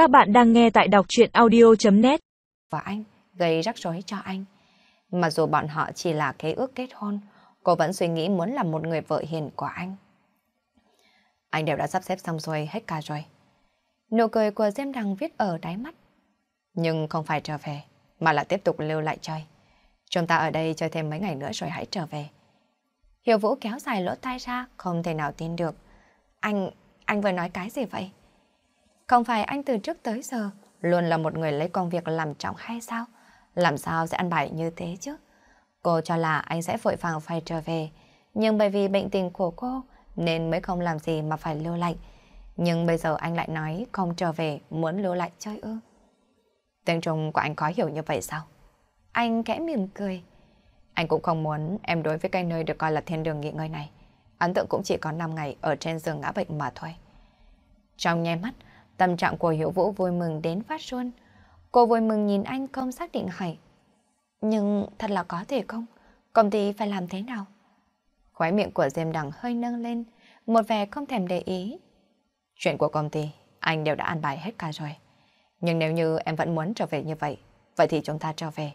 Các bạn đang nghe tại đọc chuyện audio.net Và anh gây rắc rối cho anh. mà dù bọn họ chỉ là kế ước kết hôn, cô vẫn suy nghĩ muốn làm một người vợ hiền của anh. Anh đều đã sắp xếp xong rồi hết cả rồi. Nụ cười của Diêm Đằng viết ở đáy mắt. Nhưng không phải trở về, mà là tiếp tục lưu lại chơi. Chúng ta ở đây chơi thêm mấy ngày nữa rồi hãy trở về. Hiểu Vũ kéo dài lỗ tai ra, không thể nào tin được. Anh, anh vừa nói cái gì vậy? Không phải anh từ trước tới giờ luôn là một người lấy công việc làm trọng hay sao? Làm sao sẽ ăn bài như thế chứ? Cô cho là anh sẽ vội vàng phải trở về, nhưng bởi vì bệnh tình của cô nên mới không làm gì mà phải lưu lại. Nhưng bây giờ anh lại nói không trở về muốn lưu lại chơi ư. Tiếng Trung của anh có hiểu như vậy sao? Anh kẽ mỉm cười. Anh cũng không muốn em đối với cái nơi được coi là thiên đường nghỉ ngơi này. Ấn tượng cũng chỉ có 5 ngày ở trên giường ngã bệnh mà thôi. Trong nháy mắt, tâm trạng của Hiểu Vũ vui mừng đến phát xuân. Cô vui mừng nhìn anh không xác định hỏi. Nhưng thật là có thể không? Công ty phải làm thế nào? khóe miệng của Diêm Đằng hơi nâng lên, một vẻ không thèm để ý. Chuyện của công ty, anh đều đã an bài hết cả rồi. Nhưng nếu như em vẫn muốn trở về như vậy, vậy thì chúng ta trở về.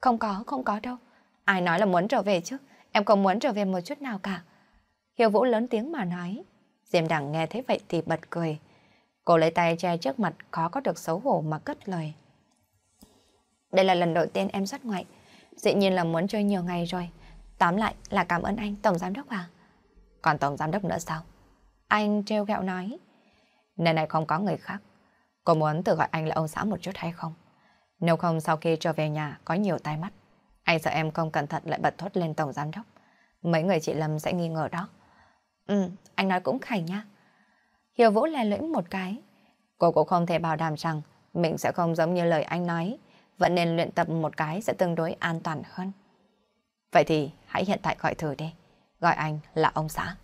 Không có, không có đâu. Ai nói là muốn trở về chứ? Em không muốn trở về một chút nào cả. Hiểu Vũ lớn tiếng mà nói. Diêm Đằng nghe thấy vậy thì bật cười. Cô lấy tay che trước mặt khó có được xấu hổ mà cất lời. Đây là lần đầu tiên em xuất ngoại. Dĩ nhiên là muốn chơi nhiều ngày rồi. Tóm lại là cảm ơn anh, Tổng Giám Đốc à. Còn Tổng Giám Đốc nữa sao? Anh treo gẹo nói. Nơi này không có người khác. Cô muốn tự gọi anh là ông xã một chút hay không? Nếu không sau khi trở về nhà có nhiều tai mắt. Anh sợ em không cẩn thận lại bật thốt lên Tổng Giám Đốc. Mấy người chị Lâm sẽ nghi ngờ đó. Ừ, anh nói cũng khảnh nha. Hiểu Vũ lè lưỡi một cái. Cô cũng không thể bảo đảm rằng mình sẽ không giống như lời anh nói. Vẫn nên luyện tập một cái sẽ tương đối an toàn hơn. Vậy thì hãy hiện tại gọi thử đi. Gọi anh là ông xã.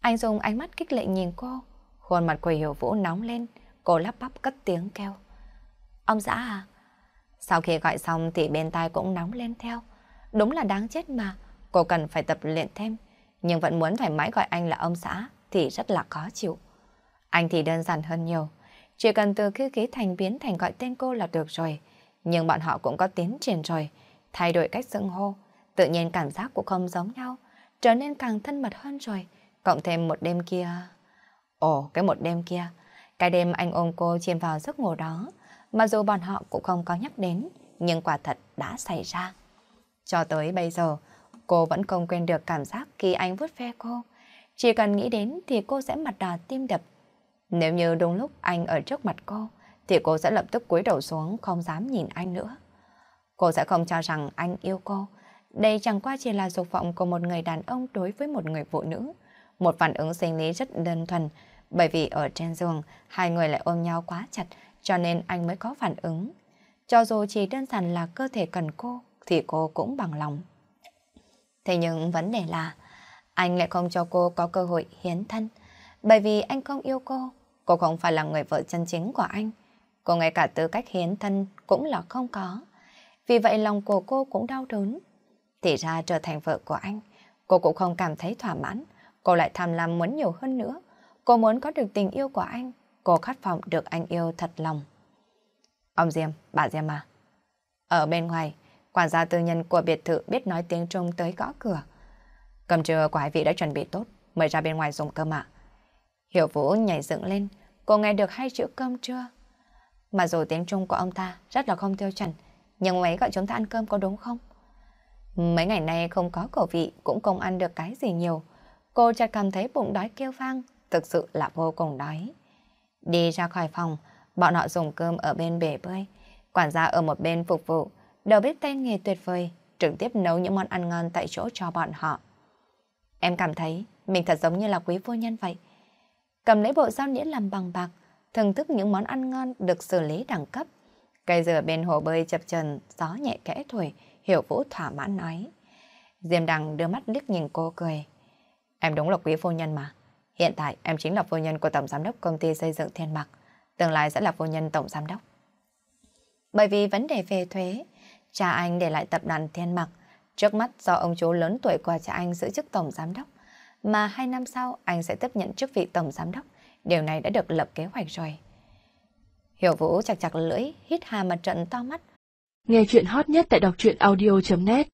Anh dùng ánh mắt kích lệ nhìn cô. Khuôn mặt của Hiểu Vũ nóng lên. Cô lắp bắp cất tiếng kêu. Ông xã à? Sau khi gọi xong thì bên tai cũng nóng lên theo. Đúng là đáng chết mà. Cô cần phải tập luyện thêm. Nhưng vẫn muốn thoải mái gọi anh là ông xã thì rất là khó chịu. Anh thì đơn giản hơn nhiều. Chỉ cần từ khi ký thành biến thành gọi tên cô là được rồi. Nhưng bọn họ cũng có tiến triển rồi. Thay đổi cách xưng hô. Tự nhiên cảm giác cũng không giống nhau. Trở nên càng thân mật hơn rồi. Cộng thêm một đêm kia... Ồ, cái một đêm kia. Cái đêm anh ôm cô chìm vào giấc ngủ đó. Mà dù bọn họ cũng không có nhắc đến. Nhưng quả thật đã xảy ra. Cho tới bây giờ, cô vẫn không quên được cảm giác khi anh vuốt ve cô. Chỉ cần nghĩ đến thì cô sẽ mặt đỏ tim đập. Nếu như đúng lúc anh ở trước mặt cô, thì cô sẽ lập tức cúi đầu xuống không dám nhìn anh nữa. Cô sẽ không cho rằng anh yêu cô. Đây chẳng qua chỉ là dục vọng của một người đàn ông đối với một người phụ nữ. Một phản ứng sinh lý rất đơn thuần, bởi vì ở trên giường, hai người lại ôm nhau quá chặt, cho nên anh mới có phản ứng. Cho dù chỉ đơn giản là cơ thể cần cô, thì cô cũng bằng lòng. Thế nhưng vấn đề là, anh lại không cho cô có cơ hội hiến thân, bởi vì anh không yêu cô, cô không phải là người vợ chân chính của anh. Cô ngay cả tư cách hiến thân cũng là không có. Vì vậy lòng của cô cũng đau đớn. Thì ra trở thành vợ của anh, cô cũng không cảm thấy thỏa mãn. Cô lại tham lam muốn nhiều hơn nữa. Cô muốn có được tình yêu của anh. Cô khát vọng được anh yêu thật lòng. Ông Diêm, bà Diêm à. Ở bên ngoài, quản gia tư nhân của biệt thự biết nói tiếng Trung tới gõ cửa. Cầm trưa của hai vị đã chuẩn bị tốt, mời ra bên ngoài dùng cơm ạ. Hiểu Vũ nhảy dựng lên, cô nghe được hai chữ cơm trưa. Mà dù tiếng Trung của ông ta rất là không tiêu chuẩn, nhưng mấy gọi chúng ta ăn cơm có đúng không? Mấy ngày nay không có khẩu vị cũng không ăn được cái gì nhiều. Cô chợt cảm thấy bụng đói kêu vang, thực sự là vô cùng đói. Đi ra khỏi phòng, bọn họ dùng cơm ở bên bể bơi. Quản gia ở một bên phục vụ, đầu bếp tay nghề tuyệt vời, trực tiếp nấu những món ăn ngon tại chỗ cho bọn họ. Em cảm thấy mình thật giống như là quý phu nhân vậy. Cầm lấy bộ dao nhĩa làm bằng bạc, thưởng thức những món ăn ngon được xử lý đẳng cấp. Cây dừa bên hồ bơi chập trần, gió nhẹ kẽ thổi, hiểu vũ thỏa mãn nói. Diêm Đằng đưa mắt liếc nhìn cô cười. Em đúng là quý phu nhân mà. Hiện tại em chính là phu nhân của Tổng Giám đốc công ty xây dựng Thiên Mặc. Tương lai sẽ là phu nhân Tổng Giám đốc. Bởi vì vấn đề về thuế, cha anh để lại tập đoàn Thiên Mặc. Trước mắt do ông chú lớn tuổi của cha anh giữ chức Tổng Giám đốc, mà hai năm sau anh sẽ tiếp nhận chức vị Tổng Giám đốc. Điều này đã được lập kế hoạch rồi. Hiểu Vũ chặt chặt lưỡi, hít hà mặt trận to mắt. Nghe chuyện hot nhất tại đọc truyện audio.net